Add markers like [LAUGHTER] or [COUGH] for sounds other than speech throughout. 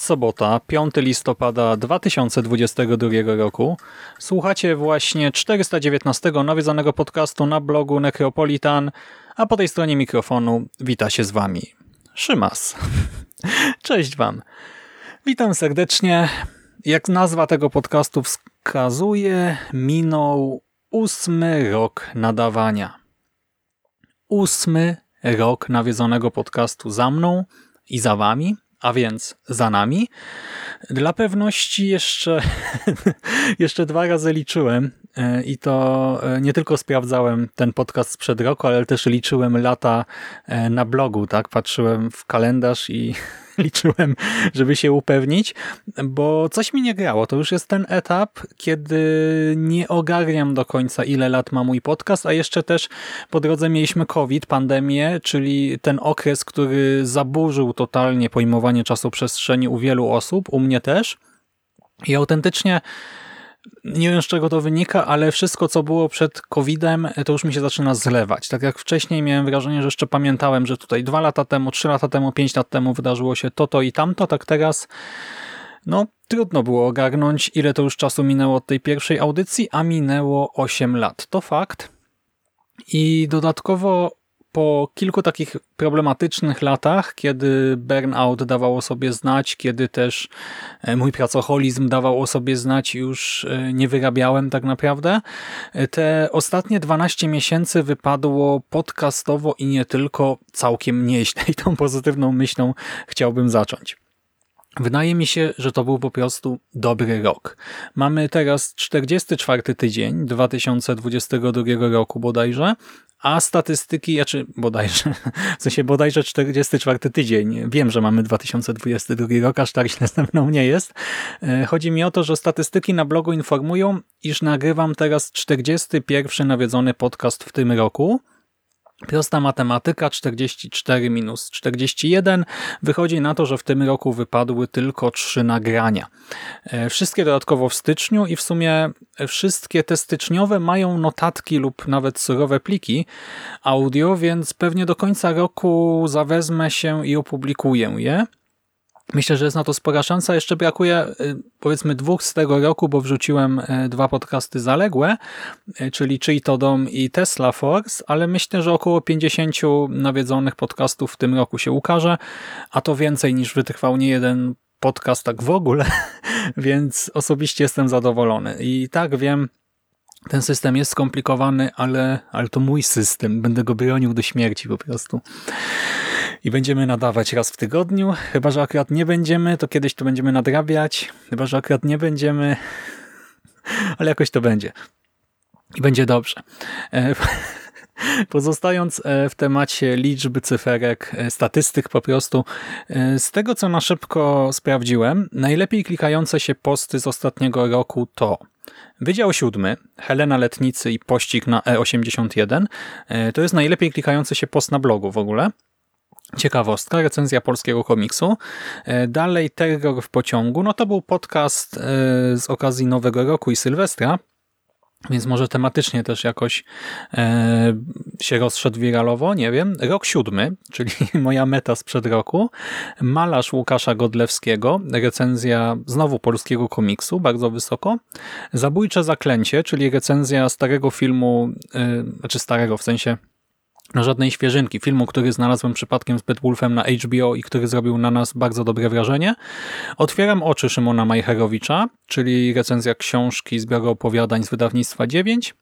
Sobota, 5 listopada 2022 roku. Słuchacie właśnie 419 nawiedzonego podcastu na blogu Necropolitan, a po tej stronie mikrofonu wita się z wami Szymas. [LAUGHS] Cześć wam. Witam serdecznie. Jak nazwa tego podcastu wskazuje, minął ósmy rok nadawania. Ósmy rok nawiedzonego podcastu za mną i za wami a więc za nami. Dla pewności jeszcze, [LAUGHS] jeszcze dwa razy liczyłem e, i to e, nie tylko sprawdzałem ten podcast sprzed roku, ale też liczyłem lata e, na blogu, tak? Patrzyłem w kalendarz i [LAUGHS] liczyłem, żeby się upewnić, bo coś mi nie grało. To już jest ten etap, kiedy nie ogarniam do końca, ile lat ma mój podcast, a jeszcze też po drodze mieliśmy COVID, pandemię, czyli ten okres, który zaburzył totalnie pojmowanie czasu przestrzeni u wielu osób, u mnie też. I autentycznie nie wiem z czego to wynika, ale wszystko co było przed COVID-em to już mi się zaczyna zlewać. Tak jak wcześniej miałem wrażenie, że jeszcze pamiętałem, że tutaj dwa lata temu, trzy lata temu, pięć lat temu wydarzyło się to, to i tamto, tak teraz no trudno było ogarnąć ile to już czasu minęło od tej pierwszej audycji, a minęło 8 lat. To fakt. I dodatkowo po kilku takich problematycznych latach, kiedy burnout dawał o sobie znać, kiedy też e, mój pracoholizm dawał o sobie znać, już e, nie wyrabiałem tak naprawdę, e, te ostatnie 12 miesięcy wypadło podcastowo i nie tylko całkiem nieźle i tą pozytywną myślą chciałbym zacząć. Wydaje mi się, że to był po prostu dobry rok. Mamy teraz 44 tydzień 2022 roku bodajże, a statystyki, znaczy bodajże, [LAUGHS] w sensie bodajże 44 tydzień. Wiem, że mamy 2022 rok, aż tak źle ze mną nie jest. E, chodzi mi o to, że statystyki na blogu informują, iż nagrywam teraz 41 nawiedzony podcast w tym roku, Prosta matematyka 44 minus 41 wychodzi na to, że w tym roku wypadły tylko trzy nagrania. E, wszystkie dodatkowo w styczniu i w sumie wszystkie te styczniowe mają notatki lub nawet surowe pliki audio, więc pewnie do końca roku zawezmę się i opublikuję je. Myślę, że jest na to spora szansa. Jeszcze brakuje y, powiedzmy dwóch z tego roku, bo wrzuciłem y, dwa podcasty zaległe, y, czyli Czyj to dom i Tesla Force, ale myślę, że około 50 nawiedzonych podcastów w tym roku się ukaże, a to więcej niż wytrwał nie jeden podcast tak w ogóle, [LAUGHS] więc osobiście jestem zadowolony. I tak wiem, ten system jest skomplikowany, ale, ale to mój system. Będę go bronił do śmierci po prostu i będziemy nadawać raz w tygodniu. Chyba, że akurat nie będziemy, to kiedyś to będziemy nadrabiać. Chyba, że akurat nie będziemy, [LAUGHS] ale jakoś to będzie. I będzie dobrze. E, [LAUGHS] pozostając e, w temacie liczby, cyferek, e, statystyk po prostu, z tego co na szybko sprawdziłem, najlepiej klikające się posty z ostatniego roku to Wydział siódmy, Helena Letnicy i pościg na E81. To jest najlepiej klikający się post na blogu w ogóle. Ciekawostka, recenzja polskiego komiksu. E, dalej Terror w pociągu. No to był podcast e, z okazji Nowego Roku i Sylwestra, więc może tematycznie też jakoś e, się rozszedł wiralowo, nie wiem. Rok siódmy, [LAUGHS] czyli moja meta sprzed roku. Malarz Łukasza Godlewskiego, recenzja znowu polskiego komiksu, bardzo wysoko. Zabójcze zaklęcie, czyli recenzja starego filmu, znaczy starego w sensie no żadnej świeżynki. Filmu, który znalazłem przypadkiem z Wolfem na HBO i który zrobił na nas bardzo dobre wrażenie. Otwieram oczy Szymona Majcherowicza, czyli recenzja książki zbioru opowiadań z wydawnictwa 9.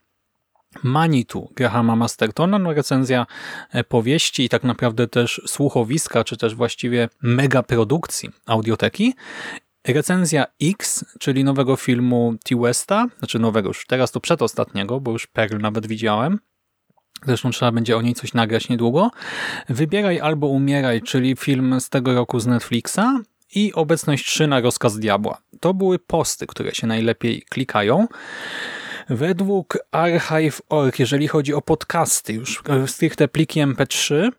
Manitu Grahama Mastertona, no recenzja e, powieści i tak naprawdę też słuchowiska, czy też właściwie mega produkcji audioteki. Recenzja X, czyli nowego filmu T. Westa, znaczy nowego już teraz to przedostatniego, bo już Pearl nawet widziałem. Zresztą trzeba będzie o niej coś nagrać niedługo. Wybieraj albo umieraj, czyli film z tego roku z Netflixa i Obecność 3 na rozkaz diabła. To były posty, które się najlepiej klikają. Według Archive.org, jeżeli chodzi o podcasty, już stricte pliki MP3,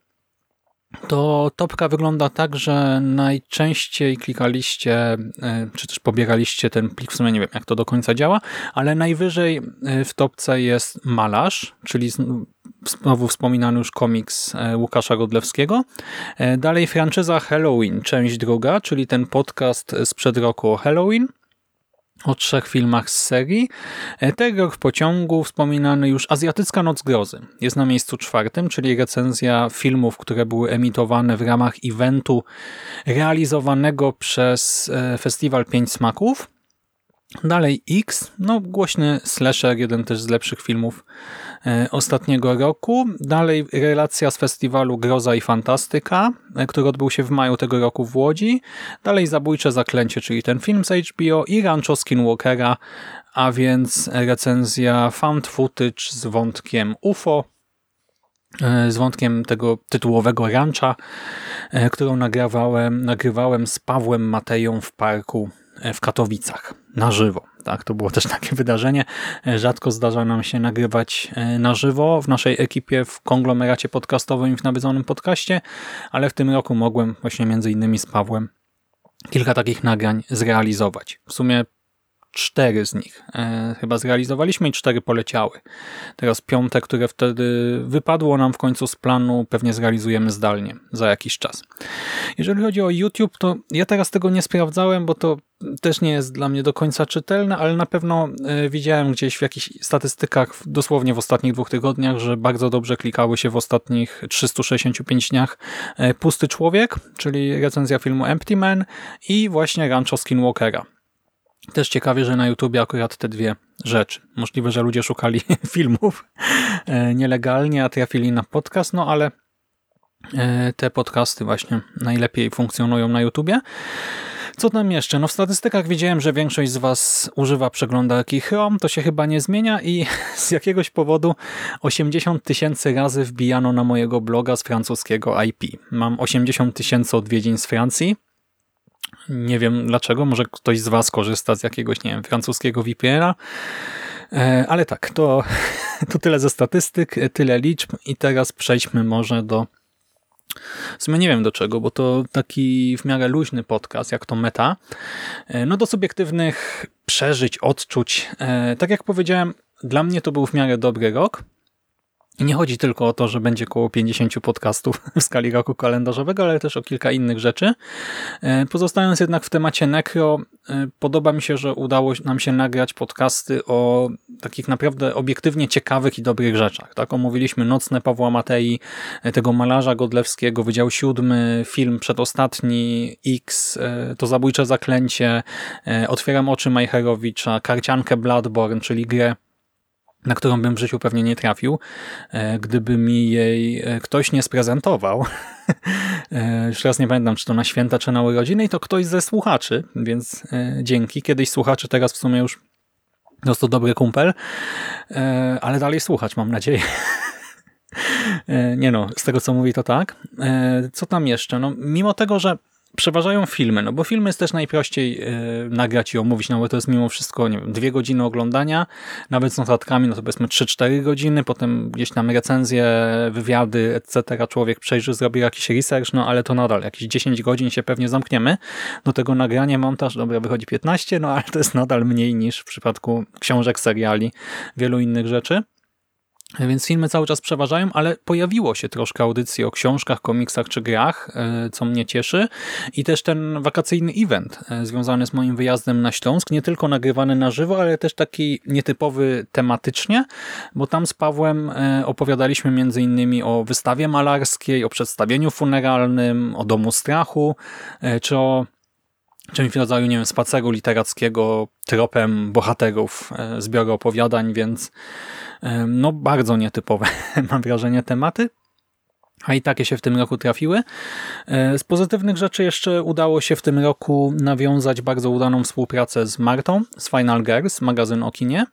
to topka wygląda tak, że najczęściej klikaliście, e, czy też pobieraliście ten plik, w sumie nie wiem jak to do końca działa, ale najwyżej e, w topce jest Malarz, czyli znowu wspominany już komiks e, Łukasza Godlewskiego. Dalej franczyza Halloween, część druga, czyli ten podcast sprzed roku o Halloween o trzech filmach z serii. E, Terror w pociągu, wspominany już Azjatycka Noc Grozy. Jest na miejscu czwartym, czyli recenzja filmów, które były emitowane w ramach eventu realizowanego przez e, Festiwal Pięć Smaków. Dalej X, no głośny slasher, jeden też z lepszych filmów e, ostatniego roku. Dalej relacja z festiwalu Groza i Fantastyka, e, który odbył się w maju tego roku w Łodzi. Dalej Zabójcze Zaklęcie, czyli ten film z HBO i Rancho Skinwalkera, a więc recenzja found footage z wątkiem UFO, e, z wątkiem tego tytułowego rancha, którą nagrywałem, nagrywałem z Pawłem Mateją w parku w Katowicach na żywo. Tak, to było też [LAUGHS] takie wydarzenie. Rzadko zdarza nam się nagrywać e, na żywo w naszej ekipie w konglomeracie podcastowym i w nawiedzonym podcaście, ale w tym roku mogłem właśnie między innymi z Pawłem kilka takich nagrań zrealizować. W sumie cztery z nich e, chyba zrealizowaliśmy i cztery poleciały. Teraz piąte, które wtedy wypadło nam w końcu z planu, pewnie zrealizujemy zdalnie za jakiś czas. Jeżeli chodzi o YouTube, to ja teraz tego nie sprawdzałem, bo to też nie jest dla mnie do końca czytelne, ale na pewno e, widziałem gdzieś w jakichś statystykach, dosłownie w ostatnich dwóch tygodniach, że bardzo dobrze klikały się w ostatnich 365 dniach e, Pusty Człowiek, czyli recenzja filmu Empty Man i właśnie Rancho Skinwalkera. Też ciekawie, że na YouTubie akurat te dwie rzeczy. Możliwe, że ludzie szukali [LAUGHS] filmów e, nielegalnie, a trafili na podcast, no ale e, te podcasty właśnie najlepiej funkcjonują na YouTubie. Co tam jeszcze? No w statystykach widziałem, że większość z Was używa przeglądarki Chrome, to się chyba nie zmienia i [LAUGHS] z jakiegoś powodu 80 tysięcy razy wbijano na mojego bloga z francuskiego IP. Mam 80 tysięcy odwiedzin z Francji, nie wiem dlaczego, może ktoś z Was korzysta z jakiegoś, nie wiem, francuskiego VPN-a, e, ale tak, to, [LAUGHS] to tyle ze statystyk, tyle liczb i teraz przejdźmy może do w sumie nie wiem do czego, bo to taki w miarę luźny podcast, jak to meta. E, no do subiektywnych przeżyć, odczuć. E, tak jak powiedziałem, dla mnie to był w miarę dobry rok. I nie chodzi tylko o to, że będzie około 50 podcastów [LAUGHS] w skali roku kalendarzowego, ale też o kilka innych rzeczy. E, pozostając jednak w temacie Necro, e, podoba mi się, że udało nam się nagrać podcasty o takich naprawdę obiektywnie ciekawych i dobrych rzeczach. Tak, Omówiliśmy Nocne Pawła Matei, e, tego malarza Godlewskiego, Wydział Siódmy, film przedostatni, X, to Zabójcze Zaklęcie, Otwieram oczy Majcherowicza, Karciankę Bloodborne, czyli grę na którą bym w życiu pewnie nie trafił, e, gdyby mi jej e, ktoś nie sprezentował. [LAUGHS] E, już raz nie pamiętam, czy to na święta, czy na urodziny i to ktoś ze słuchaczy, więc dzięki. Kiedyś słuchaczy, teraz w sumie już to dobry kumpel, ale dalej słuchać mam nadzieję. [LAUGHS] Nie no, z tego co mówi to tak. Co tam jeszcze? No, mimo tego, że przeważają filmy, no bo filmy jest też najprościej yy, nagrać i omówić, no bo to jest mimo wszystko, nie wiem, dwie godziny oglądania, nawet z notatkami, no to powiedzmy 3-4 godziny, potem gdzieś tam recenzje, wywiady, etc. Człowiek przejrzy, zrobi jakiś research, no ale to nadal jakieś 10 godzin się pewnie zamkniemy. Do tego nagranie, montaż, dobra, wychodzi 15, no ale to jest nadal mniej niż w przypadku książek, seriali, wielu innych rzeczy. Więc filmy cały czas przeważają, ale pojawiło się troszkę audycji o książkach, komiksach czy grach, e, co mnie cieszy. I też ten wakacyjny event e, związany z moim wyjazdem na Śląsk, nie tylko nagrywany na żywo, ale też taki nietypowy tematycznie, bo tam z Pawłem e, opowiadaliśmy między innymi o wystawie malarskiej, o przedstawieniu funeralnym, o Domu Strachu, czy o czymś w rodzaju, nie wiem, spaceru literackiego tropem bohaterów zbioru opowiadań, więc no bardzo nietypowe, [LAUGHS] mam wrażenie, tematy. A i takie się w tym roku trafiły. E, z pozytywnych rzeczy jeszcze udało się w tym roku nawiązać bardzo udaną współpracę z Martą z Final Girls, magazyn o kinie,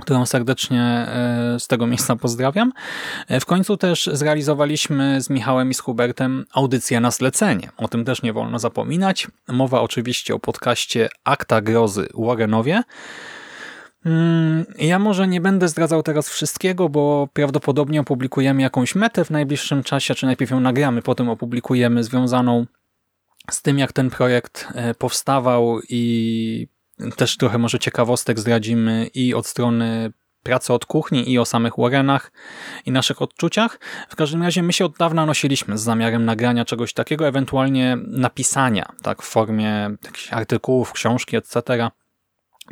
którą serdecznie e, z tego miejsca pozdrawiam. E, w końcu też zrealizowaliśmy z Michałem i z Hubertem audycję na zlecenie. O tym też nie wolno zapominać. Mowa oczywiście o podcaście Akta Grozy Warrenowie, Mm, ja może nie będę zdradzał teraz wszystkiego, bo prawdopodobnie opublikujemy jakąś metę w najbliższym czasie, czy najpierw ją nagramy, potem opublikujemy związaną z tym, jak ten projekt e, powstawał i też trochę może ciekawostek zdradzimy i od strony pracy od kuchni i o samych Warrenach i naszych odczuciach. W każdym razie my się od dawna nosiliśmy z zamiarem nagrania czegoś takiego, ewentualnie napisania tak w formie jakichś artykułów, książki, etc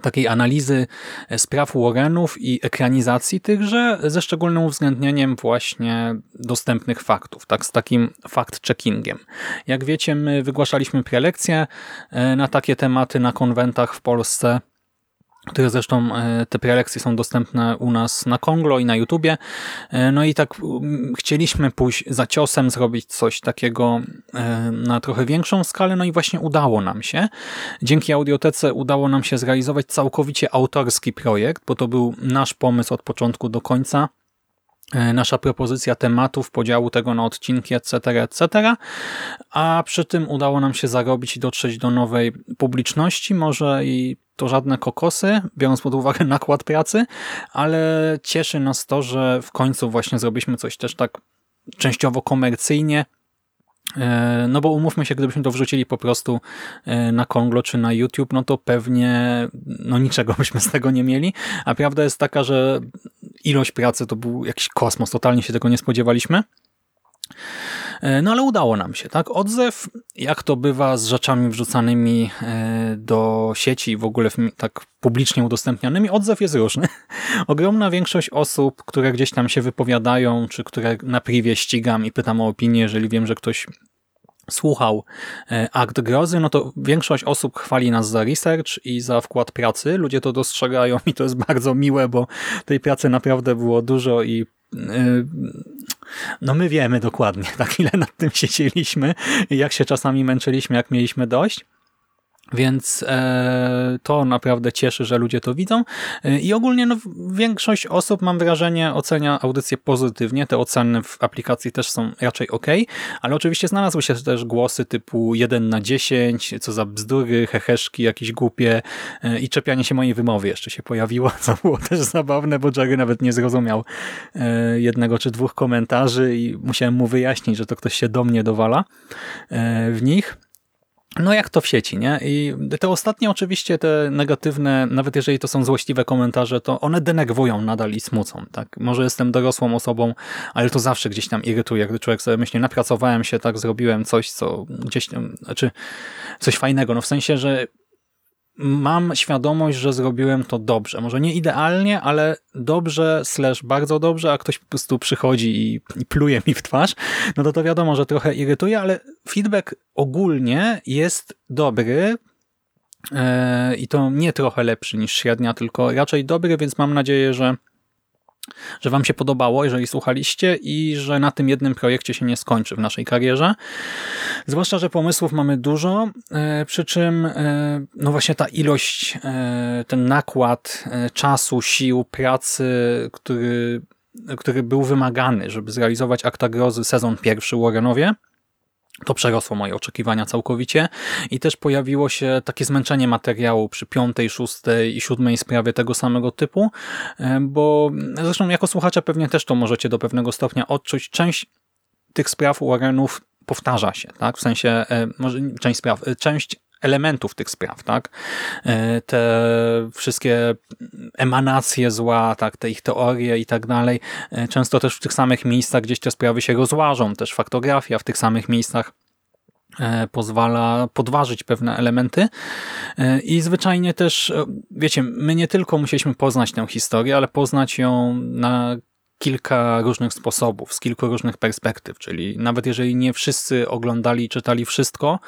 takiej analizy e, spraw Warrenów i ekranizacji tychże, ze szczególnym uwzględnieniem właśnie dostępnych faktów, tak z takim fact-checkingiem. Jak wiecie, my wygłaszaliśmy prelekcje e, na takie tematy na konwentach w Polsce, które zresztą e, te prelekcje są dostępne u nas na Konglo i na YouTubie. E, no i tak chcieliśmy pójść za ciosem, zrobić coś takiego e, na trochę większą skalę, no i właśnie udało nam się. Dzięki Audiotece udało nam się zrealizować całkowicie autorski projekt, bo to był nasz pomysł od początku do końca nasza propozycja tematów, podziału tego na odcinki, etc., etc., a przy tym udało nam się zarobić i dotrzeć do nowej publiczności, może i to żadne kokosy, biorąc pod uwagę [LAUGHS] nakład pracy, ale cieszy nas to, że w końcu właśnie zrobiliśmy coś też tak częściowo komercyjnie, e, no bo umówmy się, gdybyśmy to wrzucili po prostu e, na Konglo czy na YouTube, no to pewnie no niczego byśmy z tego nie mieli. A prawda jest taka, że ilość pracy to był jakiś kosmos, totalnie się tego nie spodziewaliśmy. E, no ale udało nam się, tak? Odzew, jak to bywa z rzeczami wrzucanymi e, do sieci, w ogóle tak publicznie udostępnianymi, odzew jest różny. [LAUGHS] Ogromna większość osób, które gdzieś tam się wypowiadają, czy które na privie ścigam i pytam o opinię, jeżeli wiem, że ktoś słuchał e, Akt Grozy, no to większość osób chwali nas za research i za wkład pracy. Ludzie to dostrzegają i to jest bardzo miłe, bo tej pracy naprawdę było dużo i no my wiemy dokładnie, [LAUGHS] tak ile nad tym siedzieliśmy i jak się czasami męczyliśmy, jak mieliśmy dość. Więc e, to naprawdę cieszy, że ludzie to widzą. E, I ogólnie no, większość osób, mam wrażenie, ocenia audycję pozytywnie. Te oceny w aplikacji też są raczej ok, ale oczywiście znalazły się też głosy typu 1 na 10, co za bzdury, heheszki, jakieś głupie e, i czepianie się mojej wymowy jeszcze się pojawiło, [LAUGHS] co było też zabawne, bo Jerry nawet nie zrozumiał e, jednego czy dwóch komentarzy i musiałem mu wyjaśnić, że to ktoś się do mnie dowala e, w nich. No jak to w sieci, nie? I te ostatnie oczywiście, te negatywne, nawet jeżeli to są złośliwe komentarze, to one denerwują nadal i smucą, tak? Może jestem dorosłą osobą, ale to zawsze gdzieś tam irytuje, gdy człowiek sobie myśli, napracowałem się, tak, zrobiłem coś, co gdzieś tam, znaczy coś fajnego, no w sensie, że mam świadomość, że zrobiłem to dobrze. Może nie idealnie, ale dobrze, slash bardzo dobrze, a ktoś po prostu przychodzi i, i pluje mi w twarz, no to to wiadomo, że trochę irytuje, ale feedback ogólnie jest dobry, e, i to nie trochę lepszy niż średnia, tylko raczej dobry, więc mam nadzieję, że że Wam się podobało, jeżeli słuchaliście i że na tym jednym projekcie się nie skończy w naszej karierze. Zwłaszcza, że pomysłów mamy dużo, e, przy czym e, no właśnie ta ilość, e, ten nakład czasu, sił, pracy, który, który był wymagany, żeby zrealizować Akta Grozy sezon pierwszy Warrenowie, to przerosło moje oczekiwania całkowicie i też pojawiło się takie zmęczenie materiału przy piątej, szóstej i siódmej sprawie tego samego typu, e, bo zresztą jako słuchacze pewnie też to możecie do pewnego stopnia odczuć. Część tych spraw Warrenów powtarza się, tak? W sensie, e, może część spraw, e, część elementów tych spraw, tak? E, te wszystkie emanacje zła, tak, te ich teorie i tak dalej, e, często też w tych samych miejscach gdzieś te sprawy się rozłażą, też faktografia w tych samych miejscach e, pozwala podważyć pewne elementy. I zwyczajnie też, wiecie, my nie tylko musieliśmy poznać tę historię, ale poznać ją na kilka różnych sposobów, z kilku różnych perspektyw, czyli nawet jeżeli nie wszyscy oglądali i czytali wszystko,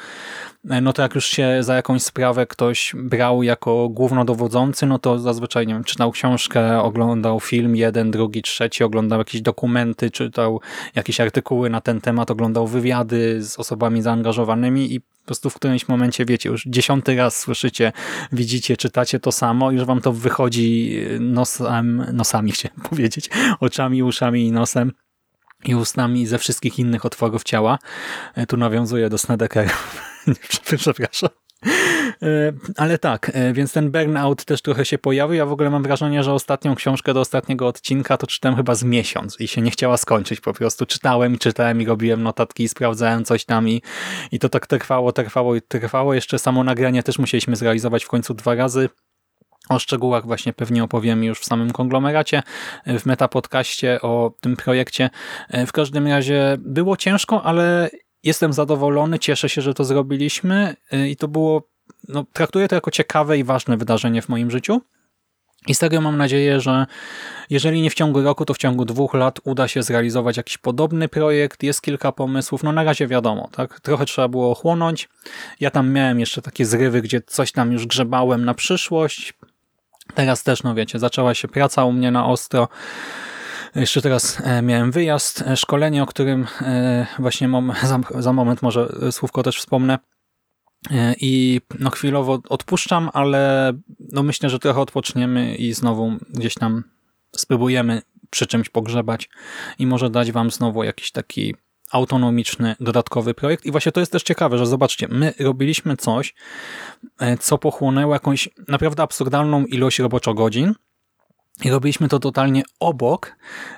no to jak już się za jakąś sprawę ktoś brał jako głównodowodzący, no to zazwyczaj nie wiem, czytał książkę, oglądał film jeden, drugi, trzeci, oglądał jakieś dokumenty, czytał jakieś artykuły na ten temat, oglądał wywiady z osobami zaangażowanymi i po prostu w którymś momencie, wiecie, już dziesiąty raz słyszycie, widzicie, czytacie to samo, już wam to wychodzi nosem, nosami [LAUGHS] chciałem powiedzieć, oczami, uszami i nosem i ustami ze wszystkich innych otworów ciała. E, tu nawiązuję do Snedekerów. [LAUGHS] Przepraszam. E, ale tak, e, więc ten burnout też trochę się pojawił. Ja w ogóle mam wrażenie, że ostatnią książkę do ostatniego odcinka to czytałem chyba z miesiąc i się nie chciała skończyć. Po prostu czytałem i czytałem i robiłem notatki i sprawdzałem coś tam i, i to tak trwało, trwało i trwało. Jeszcze samo nagranie też musieliśmy zrealizować w końcu dwa razy. O szczegółach właśnie pewnie opowiem już w samym konglomeracie, w metapodcaście o tym projekcie. E, w każdym razie było ciężko, ale jestem zadowolony, cieszę się, że to zrobiliśmy i to było no, traktuję to jako ciekawe i ważne wydarzenie w moim życiu. I z tego mam nadzieję, że jeżeli nie w ciągu roku, to w ciągu dwóch lat uda się zrealizować jakiś podobny projekt. Jest kilka pomysłów. No na razie wiadomo, tak? Trochę trzeba było ochłonąć. Ja tam miałem jeszcze takie zrywy, gdzie coś tam już grzebałem na przyszłość. Teraz też, no wiecie, zaczęła się praca u mnie na ostro. Jeszcze teraz e, miałem wyjazd, e, szkolenie, o którym e, właśnie mam, [LAUGHS] za, za moment może słówko też wspomnę. I no chwilowo odpuszczam, ale no myślę, że trochę odpoczniemy i znowu gdzieś tam spróbujemy przy czymś pogrzebać i może dać wam znowu jakiś taki autonomiczny, dodatkowy projekt. I właśnie to jest też ciekawe, że zobaczcie, my robiliśmy coś, e, co pochłonęło jakąś naprawdę absurdalną ilość roboczo-godzin, i robiliśmy to totalnie obok,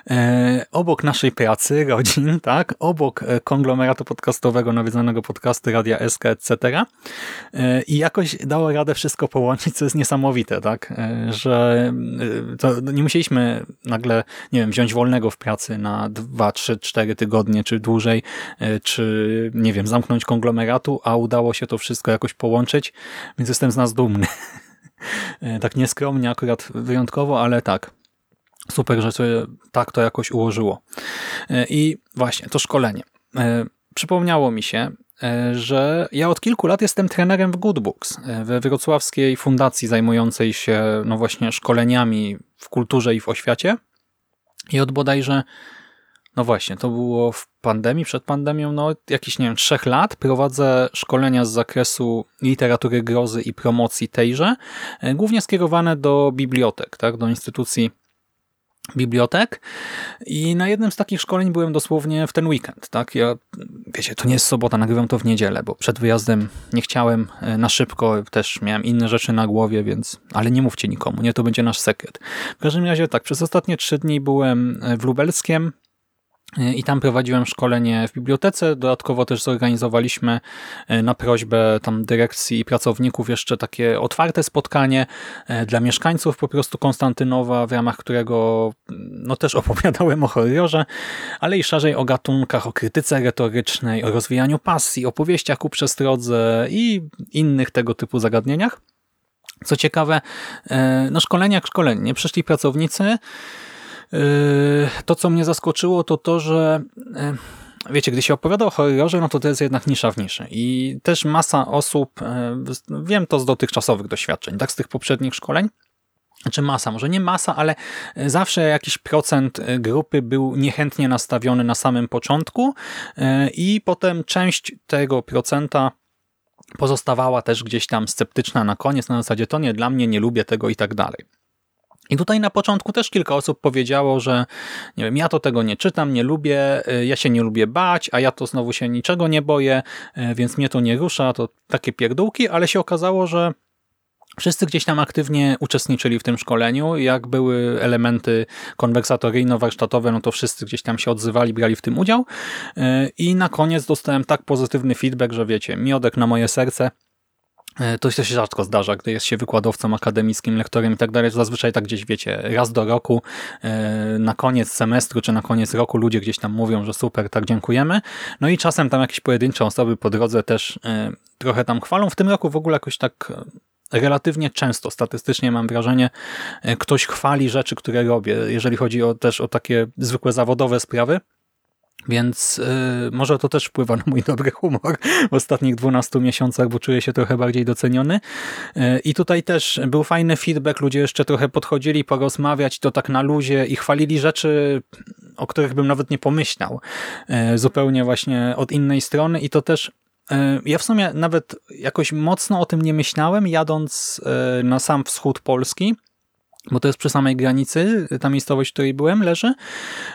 e, obok naszej pracy, [LAUGHS] rodzin, tak, obok e, konglomeratu podcastowego, nawiedzonego podcastu Radia SK, etc. E, I jakoś dało radę wszystko połączyć, co jest niesamowite, tak, e, że e, nie musieliśmy nagle, nie wiem, wziąć wolnego w pracy na dwa, trzy, cztery tygodnie, czy dłużej, e, czy, nie wiem, zamknąć konglomeratu, a udało się to wszystko jakoś połączyć, więc jestem z nas dumny. [LAUGHS] E, tak nieskromnie akurat wyjątkowo, ale tak. Super, że sobie tak to jakoś ułożyło. E, I właśnie, to szkolenie. E, przypomniało mi się, że ja od kilku lat jestem trenerem w Good Books, we wrocławskiej fundacji zajmującej się no właśnie szkoleniami w kulturze i w oświacie. I od bodajże no właśnie, to było w pandemii, przed pandemią, no jakieś, nie wiem, trzech lat. Prowadzę szkolenia z zakresu literatury grozy i promocji tejże, e, głównie skierowane do bibliotek, tak, do instytucji bibliotek i na jednym z takich szkoleń byłem dosłownie w ten weekend, tak, ja, wiecie, to nie jest sobota, nagrywam to w niedzielę, bo przed wyjazdem nie chciałem e, na szybko, też miałem inne rzeczy na głowie, więc, ale nie mówcie nikomu, nie, to będzie nasz sekret. W każdym razie tak, przez ostatnie trzy dni byłem e, w Lubelskiem, i tam prowadziłem szkolenie w bibliotece. Dodatkowo też zorganizowaliśmy e, na prośbę tam dyrekcji i pracowników jeszcze takie otwarte spotkanie e, dla mieszkańców po prostu Konstantynowa, w ramach którego no też [LAUGHS] opowiadałem o horrorze, ale i szerzej o gatunkach, o krytyce retorycznej, o rozwijaniu pasji, o powieściach ku przestrodze i innych tego typu zagadnieniach. Co ciekawe, e, no szkolenia jak szkolenie. Przyszli pracownicy, to, co mnie zaskoczyło, to to, że yy, wiecie, gdy się opowiada o horrorze, no to to jest jednak nisza w niszy. I też masa osób, yy, wiem to z dotychczasowych doświadczeń, tak z tych poprzednich szkoleń, czy masa, może nie masa, ale zawsze jakiś procent grupy był niechętnie nastawiony na samym początku i potem część tego procenta pozostawała też gdzieś tam sceptyczna na koniec, na zasadzie to nie dla mnie, nie lubię tego i tak dalej. I tutaj na początku też kilka osób powiedziało, że nie wiem, ja to tego nie czytam, nie lubię, y, ja się nie lubię bać, a ja to znowu się niczego nie boję, y, więc mnie to nie rusza, to takie pierdółki, ale się okazało, że Wszyscy gdzieś tam aktywnie uczestniczyli w tym szkoleniu. Jak były elementy konwersatoryjno-warsztatowe, no to wszyscy gdzieś tam się odzywali, brali w tym udział. Y, I na koniec dostałem tak pozytywny feedback, że wiecie, miodek na moje serce, to się rzadko zdarza, gdy jest się wykładowcą akademickim, lektorem i tak dalej. Zazwyczaj tak gdzieś, wiecie, raz do roku, e, na koniec semestru czy na koniec roku ludzie gdzieś tam mówią, że super, tak dziękujemy. No i czasem tam jakieś pojedyncze osoby po drodze też e, trochę tam chwalą. W tym roku w ogóle jakoś tak relatywnie często, statystycznie mam wrażenie, ktoś chwali rzeczy, które robię, jeżeli chodzi o, też o takie zwykłe zawodowe sprawy. Więc yy, może to też wpływa na mój dobry humor w ostatnich 12 miesiącach, bo czuję się trochę bardziej doceniony. Yy, I tutaj też był fajny feedback, ludzie jeszcze trochę podchodzili porozmawiać, to tak na luzie i chwalili rzeczy, o których bym nawet nie pomyślał. Yy, zupełnie właśnie od innej strony i to też ja w sumie nawet jakoś mocno o tym nie myślałem, jadąc na sam wschód Polski, bo to jest przy samej granicy, ta miejscowość, w której byłem, leży,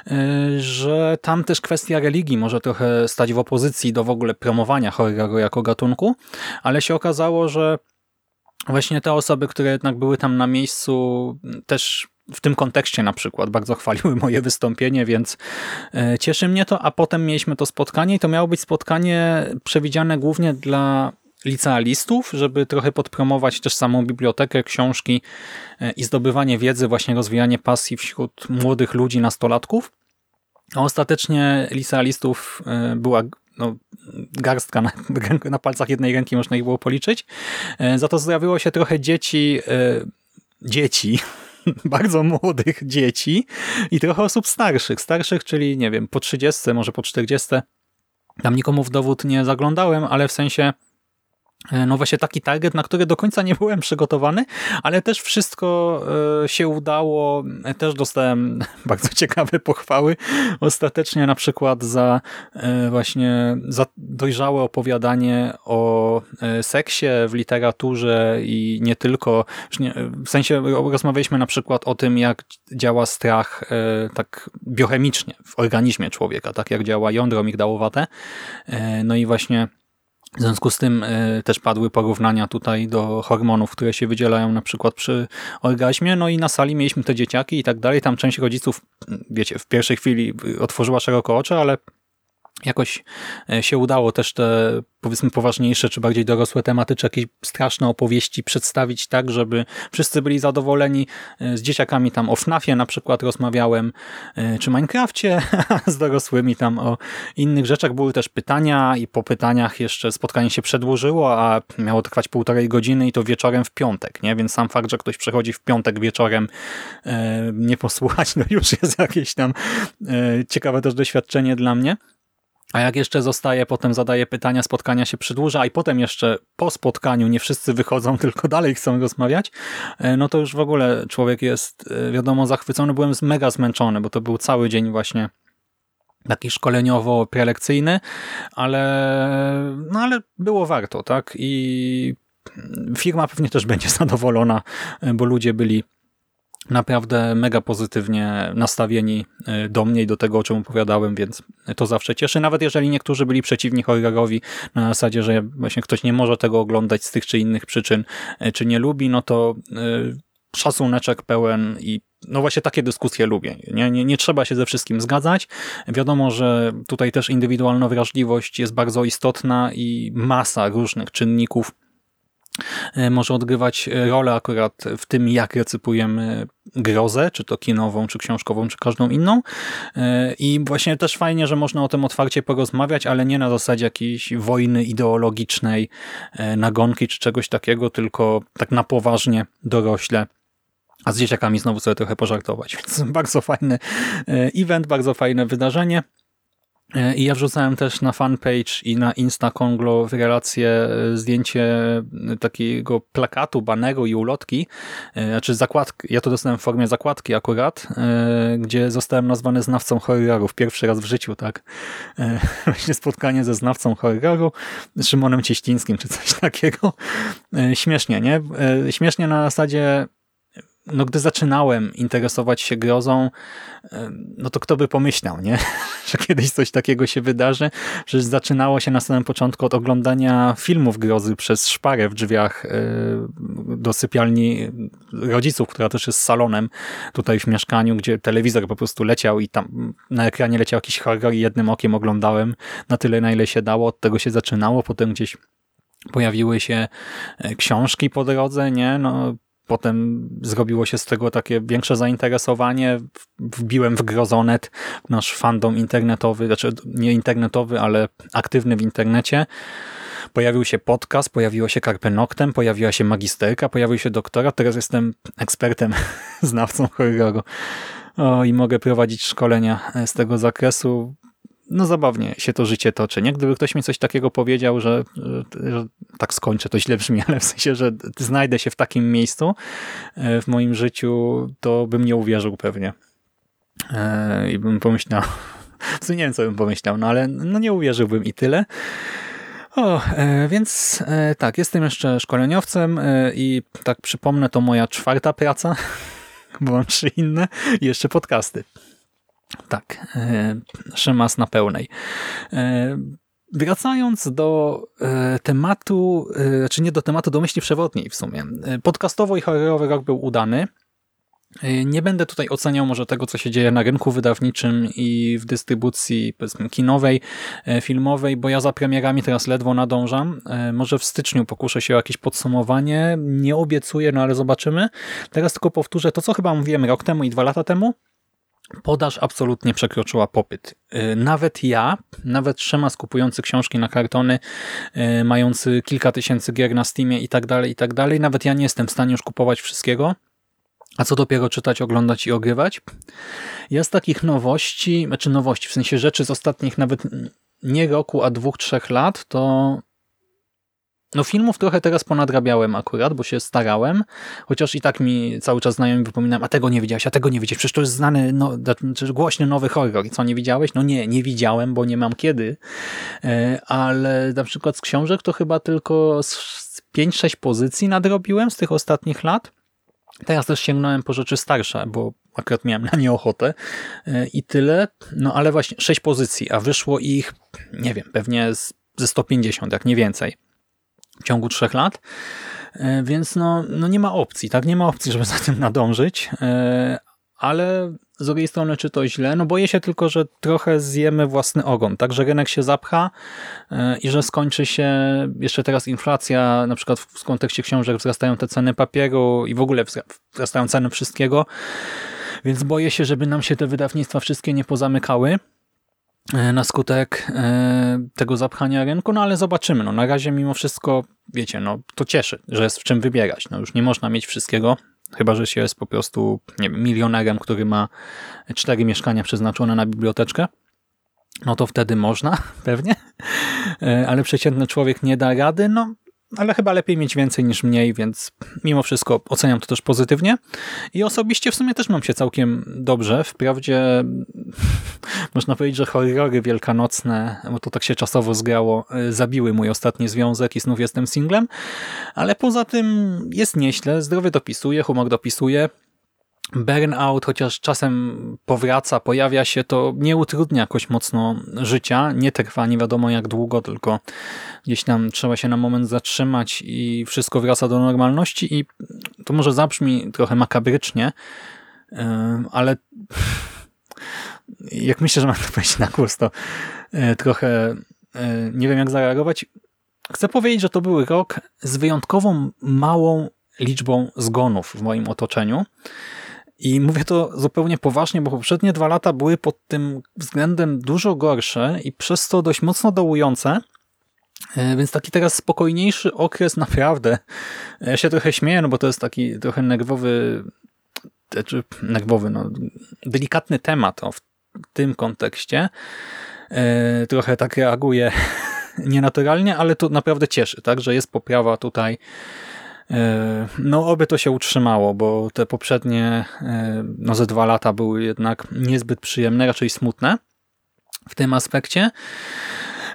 y, że tam też kwestia religii może trochę stać w opozycji do w ogóle promowania horroru jako gatunku, ale się okazało, że właśnie te osoby, które jednak były tam na miejscu, też w tym kontekście na przykład bardzo chwaliły [LAUGHS] moje wystąpienie, więc y, cieszy mnie to, a potem mieliśmy to spotkanie i to miało być spotkanie przewidziane głównie dla licealistów, żeby trochę podpromować też samą bibliotekę, książki e, i zdobywanie wiedzy, właśnie rozwijanie pasji wśród młodych ludzi, nastolatków. A ostatecznie licealistów e, była no, garstka na, [LAUGHS] na palcach jednej ręki można ich było policzyć. E, za to zjawiło się trochę dzieci, dzieci, [LAUGHS] bardzo młodych dzieci i trochę osób starszych. Starszych, czyli nie wiem, po 30, może po 40. Tam nikomu w dowód nie zaglądałem, ale w sensie no właśnie taki target, na który do końca nie byłem przygotowany, ale też wszystko e, się udało. E, też dostałem [LAUGHS] bardzo ciekawe pochwały ostatecznie na przykład za właśnie za dojrzałe opowiadanie o seksie w literaturze i nie tylko. W sensie rozmawialiśmy na przykład o tym, jak działa strach tak biochemicznie w organizmie człowieka, tak jak działa jądro migdałowate. No i właśnie w związku z tym y, też padły porównania tutaj do hormonów, które się wydzielają na przykład przy orgazmie. No i na sali mieliśmy te dzieciaki i tak dalej. Tam część rodziców, wiecie, w pierwszej chwili otworzyła szeroko oczy, ale jakoś e, się udało też te powiedzmy poważniejsze czy bardziej dorosłe tematy, czy jakieś straszne opowieści przedstawić tak, żeby wszyscy byli zadowoleni. E, z dzieciakami tam o FNAFie na przykład rozmawiałem, e, czy Minecrafcie, [LAUGHS] z dorosłymi tam o innych rzeczach. Były też pytania i po pytaniach jeszcze spotkanie się przedłużyło, a miało trwać półtorej godziny i to wieczorem w piątek, nie? Więc sam fakt, że ktoś przychodzi w piątek wieczorem nie posłuchać, no już jest jakieś tam ciekawe też doświadczenie dla mnie. A jak jeszcze zostaje, potem zadaje pytania, spotkania się przedłuża, i potem jeszcze po spotkaniu nie wszyscy wychodzą, [LAUGHS] tylko dalej chcą rozmawiać, e, no to już w ogóle człowiek jest, e, wiadomo, zachwycony. Byłem mega zmęczony, bo to był cały dzień właśnie taki szkoleniowo-prelekcyjny, ale, no ale było warto, tak? I firma pewnie też [LAUGHS] będzie zadowolona, e, bo ludzie byli naprawdę mega pozytywnie nastawieni e, do mnie i do tego, o czym opowiadałem, więc to zawsze cieszy. Nawet jeżeli niektórzy byli przeciwni horrorowi na zasadzie, że właśnie ktoś nie może tego oglądać z tych czy innych przyczyn, e, czy nie lubi, no to e, szacuneczek pełen i no właśnie takie dyskusje lubię. Nie, nie, nie trzeba się ze wszystkim zgadzać. Wiadomo, że tutaj też indywidualna wrażliwość jest bardzo istotna i masa różnych czynników może odgrywać rolę akurat w tym, jak recypujemy grozę, czy to kinową, czy książkową, czy każdą inną. E, I właśnie też fajnie, że można o tym otwarcie porozmawiać, ale nie na zasadzie jakiejś wojny ideologicznej, e, nagonki, czy czegoś takiego, tylko tak na poważnie, dorośle a z dzieciakami znowu sobie trochę pożartować. [LAUGHS] Więc bardzo fajny event, bardzo fajne wydarzenie. E, I ja wrzucałem też na fanpage i na Instakonglo w relację e, zdjęcie e, takiego plakatu, baneru i ulotki, znaczy zakładki, ja to dostałem w formie zakładki akurat, gdzie zostałem nazwany znawcą horrorów, pierwszy raz w życiu, tak. [LAUGHS] Właśnie spotkanie ze znawcą horroru, Szymonem Cieścińskim, czy coś [LAUGHS] takiego. Śmiesznie, nie? Śmiesznie na zasadzie no gdy zaczynałem interesować się grozą, no to kto by pomyślał, nie? [LAUGHS] że kiedyś coś takiego się wydarzy. Przecież zaczynało się na samym początku od oglądania filmów grozy przez szparę w drzwiach do sypialni rodziców, która też jest salonem tutaj w mieszkaniu, gdzie telewizor po prostu leciał i tam na ekranie leciał jakiś horror i jednym okiem oglądałem na tyle, na ile się dało. Od tego się zaczynało. Potem gdzieś Pojawiły się e, książki po drodze, nie? No, potem zrobiło się z tego takie większe zainteresowanie. Wbiłem w Grozonet, nasz fandom internetowy, znaczy nie internetowy, ale aktywny w internecie. Pojawił się podcast, pojawiło się Carpe Noctem, pojawiła się magisterka, pojawił się doktorat. Teraz jestem ekspertem, [LAUGHS] znawcą horroru. O, i mogę prowadzić szkolenia z tego zakresu no zabawnie się to życie toczy. Nie? Gdyby ktoś mi coś takiego powiedział, że, że, że, tak skończę, to źle brzmi, [LAUGHS] ale w sensie, że znajdę się w takim miejscu e, w moim życiu, to bym nie uwierzył pewnie. E, I bym pomyślał, [LAUGHS] w nie wiem, co bym pomyślał, no ale no nie uwierzyłbym i tyle. O, e, więc tak, jestem jeszcze szkoleniowcem i tak przypomnę, to moja czwarta praca, [LAUGHS] trzy inne i jeszcze podcasty. Tak, e, szymas na pełnej. E, wracając do e, tematu, czy nie do tematu, do myśli przewodniej w sumie. Podcastowo i horrorowy rok był udany. Nie będę tutaj oceniał może tego, co się dzieje na rynku wydawniczym i w dystrybucji powiedzmy kinowej, filmowej, bo ja za premierami teraz ledwo nadążam. Może w styczniu pokuszę się o jakieś podsumowanie. Nie obiecuję, no ale zobaczymy. Teraz tylko powtórzę to, co chyba mówiłem rok temu i dwa lata temu podaż absolutnie przekroczyła popyt. Y, nawet ja, nawet Szemas kupujący książki na kartony, y, mający kilka tysięcy gier na Steamie i tak dalej, i tak dalej, nawet ja nie jestem w stanie już kupować wszystkiego, a co dopiero czytać, oglądać i ogrywać. Ja z takich nowości, znaczy nowości, w sensie rzeczy z ostatnich nawet nie roku, a dwóch, trzech lat, to no filmów trochę teraz ponadrabiałem akurat, bo się starałem, chociaż i tak mi cały czas znajomi wypominałem, a tego nie widziałeś, a tego nie widziałeś, przecież to jest znany, no, znaczy głośny nowy horror. Co, nie widziałeś? No nie, nie widziałem, bo nie mam kiedy, e, ale na przykład z książek to chyba tylko z 5-6 pozycji nadrobiłem z tych ostatnich lat. Teraz też sięgnąłem po rzeczy starsze, bo akurat miałem na nie ochotę e, i tyle. No ale właśnie 6 pozycji, a wyszło ich, nie wiem, pewnie z, ze 150, jak nie więcej w ciągu trzech lat. E, więc no, no nie ma opcji, tak? Nie ma opcji, żeby [LAUGHS] za tym nadążyć. E, ale z drugiej strony, czy to źle? No boję się tylko, że trochę zjemy własny ogon, tak? Że rynek się zapcha e, i że skończy się jeszcze teraz inflacja, na przykład w kontekście książek wzrastają te ceny papieru i w ogóle wzrastają ceny wszystkiego. Więc boję się, żeby nam się te wydawnictwa wszystkie nie pozamykały na skutek e, tego zapchania rynku, no ale zobaczymy. No, na razie mimo wszystko, wiecie, no to cieszy, że jest w czym wybierać. No, już nie można mieć wszystkiego, chyba że się jest po prostu nie wiem, milionerem, który ma cztery mieszkania przeznaczone na biblioteczkę. No to wtedy można, [LAUGHS] pewnie, e, ale przeciętny człowiek nie da rady. No ale chyba lepiej mieć więcej niż mniej, więc mimo wszystko oceniam to też pozytywnie. I osobiście w sumie też mam się całkiem dobrze. Wprawdzie [LAUGHS] można powiedzieć, że horrory wielkanocne, bo to tak się czasowo zgrało, y, zabiły mój ostatni związek i znów jestem singlem, ale poza tym jest nieźle, zdrowie dopisuje, humor dopisuje, burnout, chociaż czasem powraca, pojawia się, to nie utrudnia jakoś mocno życia, nie trwa nie wiadomo jak długo, tylko gdzieś tam trzeba się na moment zatrzymać i wszystko wraca do normalności i to może zabrzmi trochę makabrycznie, ale jak myślę, że mam to powiedzieć na głos, to e, trochę e, nie wiem jak zareagować. Chcę powiedzieć, że to był rok z wyjątkową małą liczbą zgonów w moim otoczeniu. I mówię to zupełnie poważnie, bo poprzednie dwa lata były pod tym względem dużo gorsze i przez to dość mocno dołujące. E, więc taki teraz spokojniejszy okres [LAUGHS] naprawdę. Ja się trochę śmieję, no bo to jest taki trochę nerwowy, znaczy nerwowy, no, delikatny temat o, w tym kontekście. E, trochę tak reaguje [LAUGHS] nienaturalnie, ale to naprawdę cieszy, tak, że jest poprawa tutaj E, no, oby to się utrzymało, bo te poprzednie, e, no ze dwa lata były jednak niezbyt przyjemne, raczej smutne w tym aspekcie.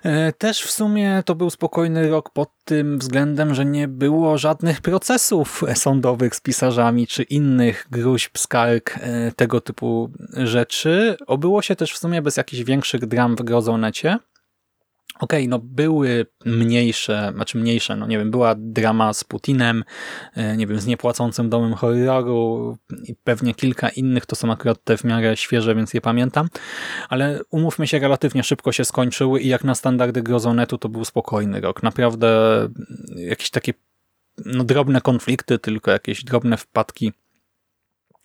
E, też w sumie to był spokojny rok pod tym względem, że nie było żadnych procesów sądowych z pisarzami czy innych gruźb, skarg, tego typu rzeczy. Obyło się też w sumie bez jakichś większych dram w Grozonecie. Okej, okay, no były mniejsze, znaczy mniejsze, no nie wiem, była drama z Putinem, e, nie wiem, z niepłacącym domem horroru i pewnie kilka innych, to są akurat te w miarę świeże, więc je pamiętam, ale umówmy się, relatywnie szybko się skończyły i jak na standardy Grozonetu to był spokojny rok. Naprawdę jakieś takie no, drobne konflikty, tylko jakieś drobne wpadki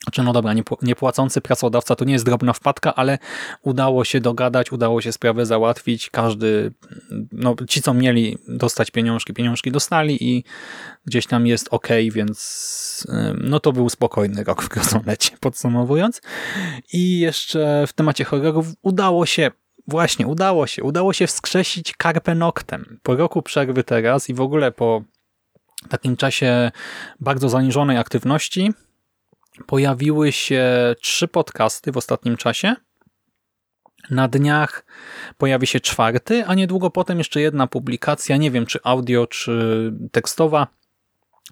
znaczy, no dobra, niepłacący pracodawca to nie jest drobna wpadka, ale udało się dogadać, udało się sprawę załatwić. Każdy, no ci co mieli dostać pieniążki, pieniążki dostali i gdzieś tam jest ok, więc no to był spokojny rok w Grozonecie, [LAUGHS] podsumowując. I jeszcze w temacie horrorów udało się Właśnie, udało się. Udało się wskrzesić Carpe Noctem. Po roku przerwy teraz i w ogóle po takim czasie bardzo zaniżonej aktywności pojawiły się trzy podcasty w ostatnim czasie. Na dniach pojawi się czwarty, a niedługo potem jeszcze jedna publikacja, nie wiem czy audio, czy tekstowa.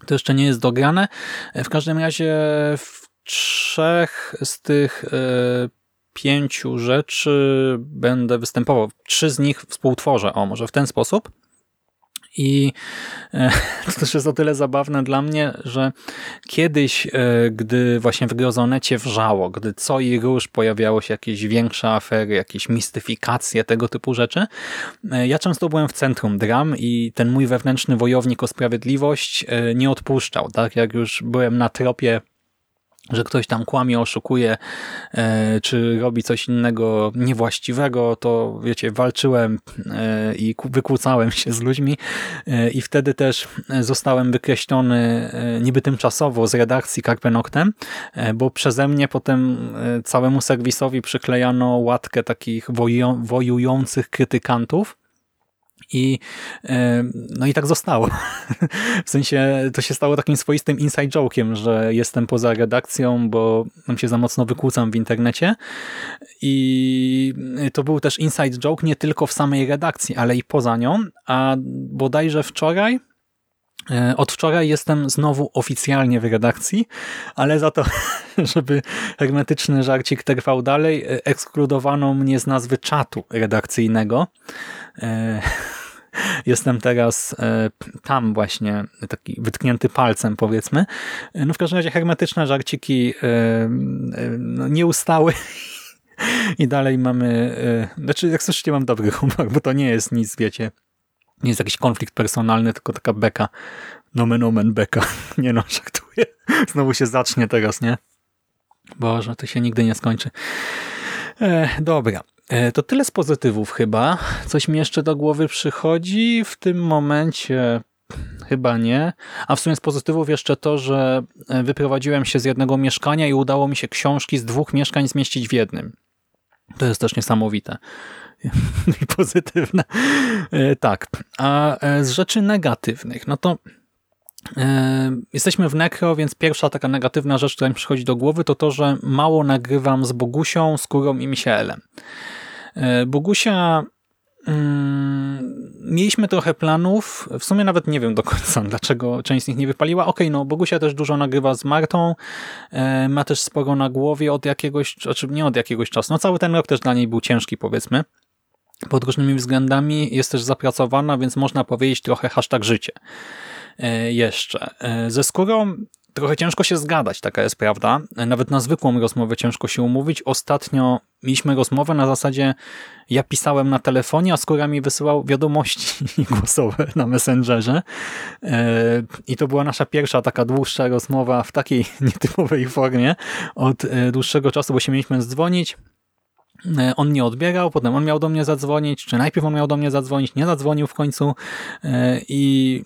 To jeszcze nie jest dograne. W każdym razie w trzech z tych e, pięciu rzeczy będę występował. Trzy z nich współtworzę, o może w ten sposób. I e, [LAUGHS] to też jest o tyle zabawne dla mnie, że kiedyś, e, gdy właśnie w Grozonecie wrzało, gdy co i róż pojawiało się jakieś większe afery, jakieś mistyfikacje, tego typu rzeczy, e, ja często byłem w centrum dram i ten mój wewnętrzny wojownik o sprawiedliwość nie odpuszczał. Tak jak już byłem na tropie że ktoś tam kłamie, oszukuje, e, czy robi coś innego niewłaściwego, to wiecie, walczyłem e, i wykłócałem się z ludźmi e, i wtedy też zostałem wykreślony niby tymczasowo z redakcji Carpe Noctem, bo przeze mnie potem całemu serwisowi przyklejano łatkę takich wojujących krytykantów, i, no i tak zostało. [LAUGHS] W sensie to się stało takim swoistym inside joke'iem, że jestem poza redakcją, bo nam się za mocno wykłócam w internecie. I to był też inside joke nie tylko w samej redakcji, ale i poza nią. A bodajże wczoraj e, od wczoraj jestem znowu oficjalnie w redakcji, ale za to, [LAUGHS] żeby hermetyczny żarcik trwał dalej, e, ekskludowano mnie z nazwy czatu redakcyjnego. E, [LAUGHS] jestem teraz e, tam właśnie, taki wytknięty palcem powiedzmy. No w każdym razie hermetyczne żarciki e, no, nie ustały [LAUGHS] i dalej mamy, znaczy jak słyszycie mam dobry humor, bo to nie jest nic, wiecie, nie jest jakiś konflikt personalny, tylko taka beka. Nomen omen beka. [LAUGHS] Nie no, żartuję. Znowu się zacznie teraz, nie? Boże, to się nigdy nie skończy. E, dobra. E, to tyle z pozytywów chyba. Coś mi jeszcze do głowy przychodzi. W tym momencie chyba nie. A w sumie z pozytywów jeszcze to, że e, wyprowadziłem się z jednego mieszkania i udało mi się książki z dwóch mieszkań zmieścić w jednym. To jest też niesamowite [LAUGHS] i pozytywne. E, tak. A z rzeczy negatywnych, no to Jesteśmy w Necro, więc pierwsza taka negatywna rzecz, która mi przychodzi do głowy, to to, że mało nagrywam z Bogusią, Skórą i Misielem. E, Bogusia mm, mieliśmy trochę planów, w sumie nawet nie wiem do końca, [LAUGHS] dlaczego część z nich nie wypaliła. Okej, okay, no Bogusia też dużo nagrywa z Martą, e, ma też sporo na głowie od jakiegoś, znaczy nie od jakiegoś czasu, no cały ten rok też dla niej był ciężki powiedzmy, pod różnymi względami, jest też zapracowana, więc można powiedzieć trochę hashtag życie. E, jeszcze. E, ze skórą trochę ciężko się zgadać, taka jest prawda. E, nawet na zwykłą rozmowę ciężko się umówić. Ostatnio mieliśmy rozmowę na zasadzie ja pisałem na telefonie, a skóra mi wysyłał wiadomości [LAUGHS] głosowe na Messengerze. I to była nasza pierwsza taka dłuższa rozmowa w takiej [LAUGHS] nietypowej formie od dłuższego czasu, bo się mieliśmy dzwonić on nie odbierał, potem on miał do mnie zadzwonić, czy najpierw on miał do mnie zadzwonić, nie zadzwonił w końcu e, i,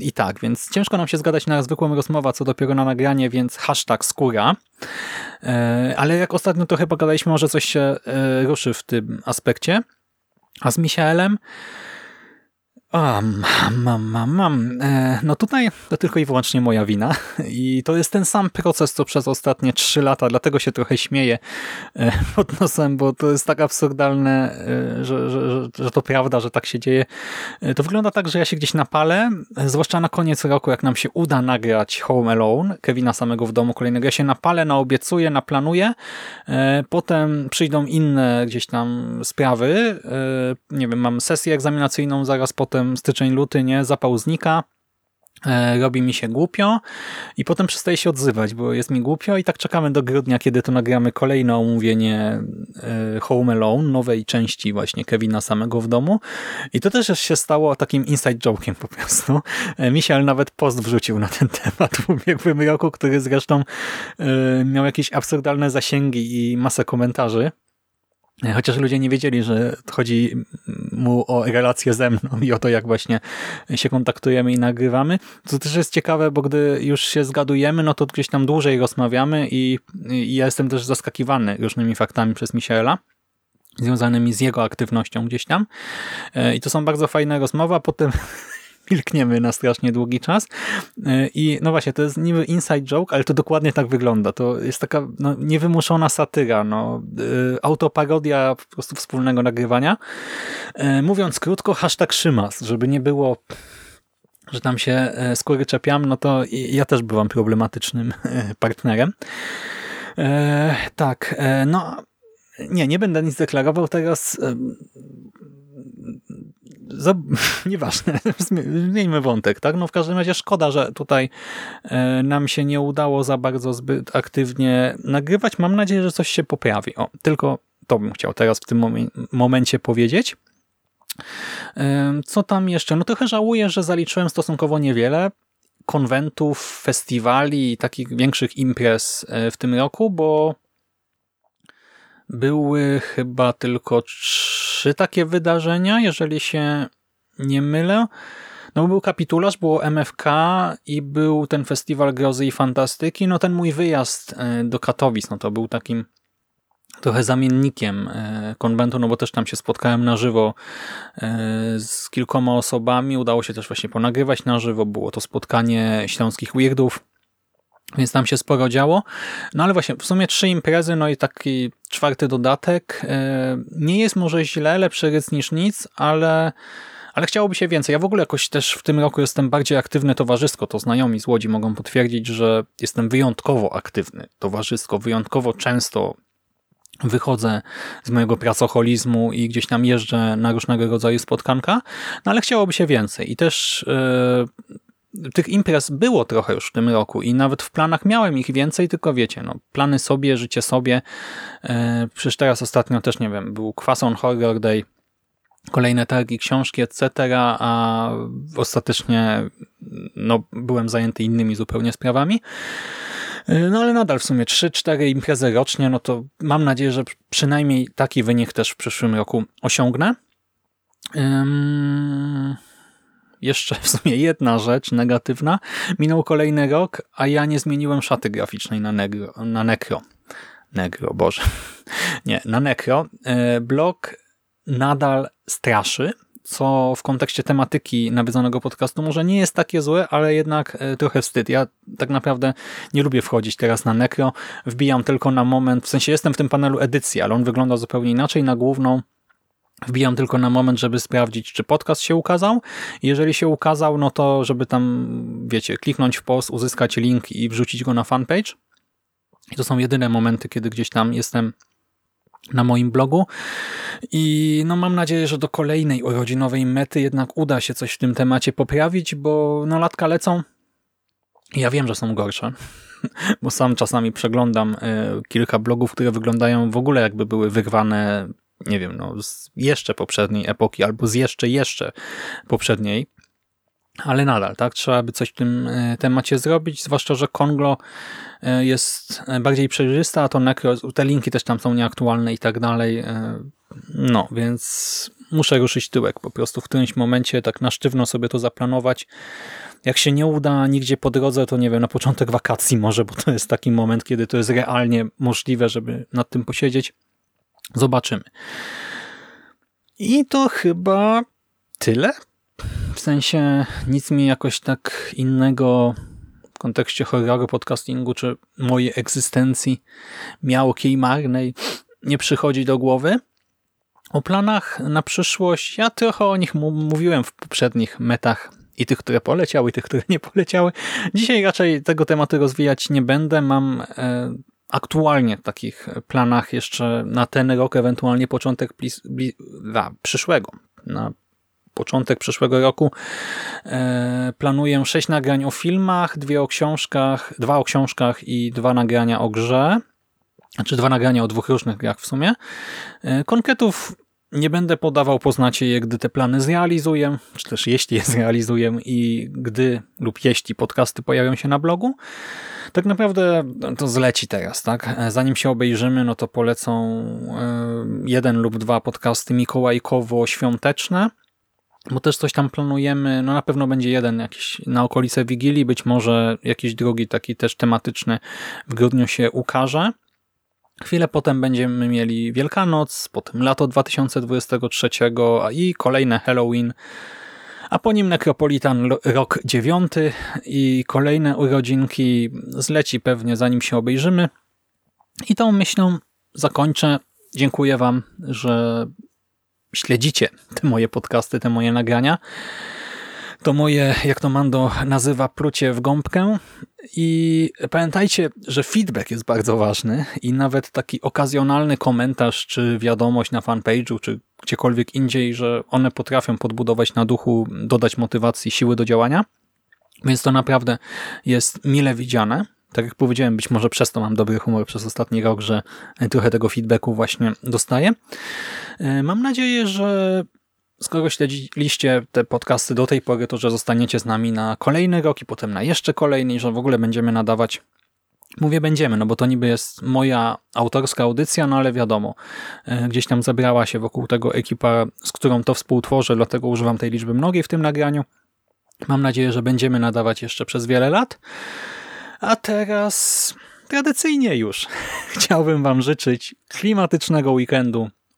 i tak, więc ciężko nam się zgadać na zwykłą rozmowę, co dopiero na nagranie, więc hashtag skóra. E, ale jak ostatnio to chyba gadaliśmy, może coś się ruszy w tym aspekcie. A z Michaelem A, mam, mam, mam. E, no tutaj to tylko i wyłącznie moja wina. I to jest ten sam proces, co przez ostatnie trzy lata, dlatego się trochę śmieję e, pod nosem, bo to jest tak absurdalne, e, że, że, że, że to prawda, że tak się dzieje. To wygląda tak, że ja się gdzieś napalę, zwłaszcza na koniec roku, jak nam się uda nagrać Home Alone, Kevina samego w domu kolejnego, ja się napalę, naobiecuję, naplanuję, potem przyjdą inne gdzieś tam sprawy, nie wiem, mam sesję egzaminacyjną zaraz potem, styczeń, luty, nie, zapał znika, e, robi mi się głupio i potem przestaje się odzywać, bo jest mi głupio i tak czekamy do grudnia, kiedy to nagramy kolejne omówienie e, Home Alone, nowej części właśnie Kevina samego w domu i to też się stało takim inside joke'iem po prostu. E, Misiel nawet post wrzucił na ten temat w ubiegłym roku, który zresztą miał jakieś absurdalne zasięgi i masę komentarzy. Chociaż ludzie nie wiedzieli, że chodzi mu o relację ze mną i o to, jak właśnie się kontaktujemy i nagrywamy. To też jest ciekawe, bo gdy już się zgadujemy, no to gdzieś tam dłużej rozmawiamy i, i ja jestem też zaskakiwany różnymi faktami przez Michaela związanymi z jego aktywnością gdzieś tam. E, I to są bardzo fajne rozmowy, a potem milkniemy na strasznie długi czas. E, I no właśnie, to jest niby inside joke, ale to dokładnie tak wygląda. To jest taka no, niewymuszona satyra, no, e, autoparodia po prostu wspólnego nagrywania. E, mówiąc krótko, hashtag Szymas, żeby nie było że tam się skóry czepiam, no to ja też byłam problematycznym partnerem. E, tak, no nie, nie będę nic deklarował teraz. [LAUGHS] Nieważne, [LAUGHS] zmieńmy wątek, tak? No w każdym razie szkoda, że tutaj e, nam się nie udało za bardzo zbyt aktywnie nagrywać. Mam nadzieję, że coś się poprawi. O, tylko to bym chciał teraz w tym momencie powiedzieć. E, co tam jeszcze? No trochę żałuję, że zaliczyłem stosunkowo niewiele konwentów, festiwali i takich większych imprez e, w tym roku, bo były chyba tylko trzy takie wydarzenia, jeżeli się nie mylę. No był kapitularz, było MFK i był ten festiwal grozy i fantastyki. No ten mój wyjazd e, do Katowic, no to był takim trochę zamiennikiem e, konwentu, no bo też tam się spotkałem na żywo e, z kilkoma osobami. Udało się też właśnie ponagrywać na żywo. Było to spotkanie śląskich weirdów więc tam się sporo działo. No ale właśnie, w sumie trzy imprezy, no i taki czwarty dodatek. E, nie jest może źle, lepszy ryc niż nic, ale, ale chciałoby się więcej. Ja w ogóle jakoś też w tym roku jestem bardziej aktywny towarzysko. To znajomi z Łodzi mogą potwierdzić, że jestem wyjątkowo aktywny towarzysko. Wyjątkowo często wychodzę z mojego pracoholizmu i gdzieś tam jeżdżę na różnego rodzaju spotkanka, no ale chciałoby się więcej. I też yy, tych imprez było trochę już w tym roku i nawet w planach miałem ich więcej, tylko wiecie, no, plany sobie, życie sobie. E, przecież teraz ostatnio też, nie wiem, był Kwason Horror Day, kolejne targi, książki, etc., a ostatecznie no, byłem zajęty innymi zupełnie sprawami. E, no ale nadal w sumie 3-4 imprezy rocznie, no to mam nadzieję, że przynajmniej taki wynik też w przyszłym roku osiągnę. Jeszcze w sumie jedna rzecz negatywna. Minął kolejny rok, a ja nie zmieniłem szaty graficznej na, negro, na Necro. Negro, Boże. [LAUGHS] Nie, na Necro. E, blog nadal straszy, co w kontekście tematyki nawiedzonego podcastu może nie jest takie złe, ale jednak e, trochę wstyd. Ja tak naprawdę nie lubię wchodzić teraz na Necro. Wbijam tylko na moment, w sensie jestem w tym panelu edycji, ale on wygląda zupełnie inaczej. Na główną Wbijam tylko na moment, żeby sprawdzić, czy podcast się ukazał. Jeżeli się ukazał, no to żeby tam, wiecie, kliknąć w post, uzyskać link i wrzucić go na fanpage. I to są jedyne momenty, kiedy gdzieś tam jestem na moim blogu. I no mam nadzieję, że do kolejnej urodzinowej mety jednak uda się coś w tym temacie poprawić, bo no latka lecą. Ja wiem, że są gorsze, [LAUGHS] bo sam czasami przeglądam y, kilka blogów, które wyglądają w ogóle jakby były wyrwane nie wiem, no, z jeszcze poprzedniej epoki albo z jeszcze, jeszcze poprzedniej. Ale nadal, tak? Trzeba by coś w tym e, temacie zrobić, zwłaszcza, że Konglo e, jest bardziej przejrzysta, a to Necro, te linki też tam są nieaktualne i tak dalej. E, no, więc muszę ruszyć tyłek po prostu w którymś momencie, tak na sztywno sobie to zaplanować. Jak się nie uda nigdzie po drodze, to nie wiem, na początek wakacji może, bo to jest taki moment, kiedy to jest realnie możliwe, żeby nad tym posiedzieć. Zobaczymy. I to chyba tyle. W sensie nic mi jakoś tak innego w kontekście horroru, podcastingu czy mojej egzystencji miałkiej, marnej nie przychodzi do głowy. O planach na przyszłość, ja trochę o nich mówiłem w poprzednich metach i tych, które poleciały, i tych, które nie poleciały. Dzisiaj raczej tego tematu rozwijać nie będę. Mam e, aktualnie w takich planach jeszcze na ten rok, ewentualnie początek blis, na przyszłego, na początek przyszłego roku e, planuję sześć nagrań o filmach, dwie o książkach, dwa o książkach i dwa nagrania o grze. Znaczy dwa nagrania o dwóch różnych grach w sumie. E, konkretów nie będę podawał, poznacie je, gdy te plany zrealizuję, czy też jeśli je [LAUGHS] zrealizuję i gdy lub jeśli podcasty pojawią się na blogu. Tak naprawdę to zleci teraz, tak? Zanim się obejrzymy, no to polecą e, jeden lub dwa podcasty mikołajkowo-świąteczne, bo też coś tam planujemy. No na pewno będzie jeden jakiś na okolice Wigilii, być może jakiś drugi taki też tematyczny w grudniu się ukaże. Chwilę potem będziemy mieli Wielkanoc, potem lato 2023 i kolejne Halloween, a po nim Necropolitan rok 9 i kolejne urodzinki zleci pewnie zanim się obejrzymy. I tą myślą zakończę. Dziękuję Wam, że śledzicie te moje podcasty, te moje nagrania to moje, jak to Mando nazywa, prucie w gąbkę. I pamiętajcie, że feedback jest bardzo ważny i nawet taki okazjonalny komentarz, czy wiadomość na fanpage'u, czy gdziekolwiek indziej, że one potrafią podbudować na duchu, dodać motywacji, siły do działania. Więc to naprawdę jest mile widziane. Tak jak powiedziałem, być może przez to mam dobry humor przez ostatni rok, że trochę tego feedbacku właśnie dostaję. E, mam nadzieję, że skoro śledziliście te podcasty do tej pory, to że zostaniecie z nami na kolejny rok i potem na jeszcze kolejny i że w ogóle będziemy nadawać Mówię będziemy, no bo to niby jest moja autorska audycja, no ale wiadomo, e, gdzieś tam zebrała się wokół tego ekipa, z którą to współtworzę, dlatego używam tej liczby mnogiej w tym nagraniu. Mam nadzieję, że będziemy nadawać jeszcze przez wiele lat. A teraz tradycyjnie już [LAUGHS] chciałbym Wam życzyć klimatycznego weekendu,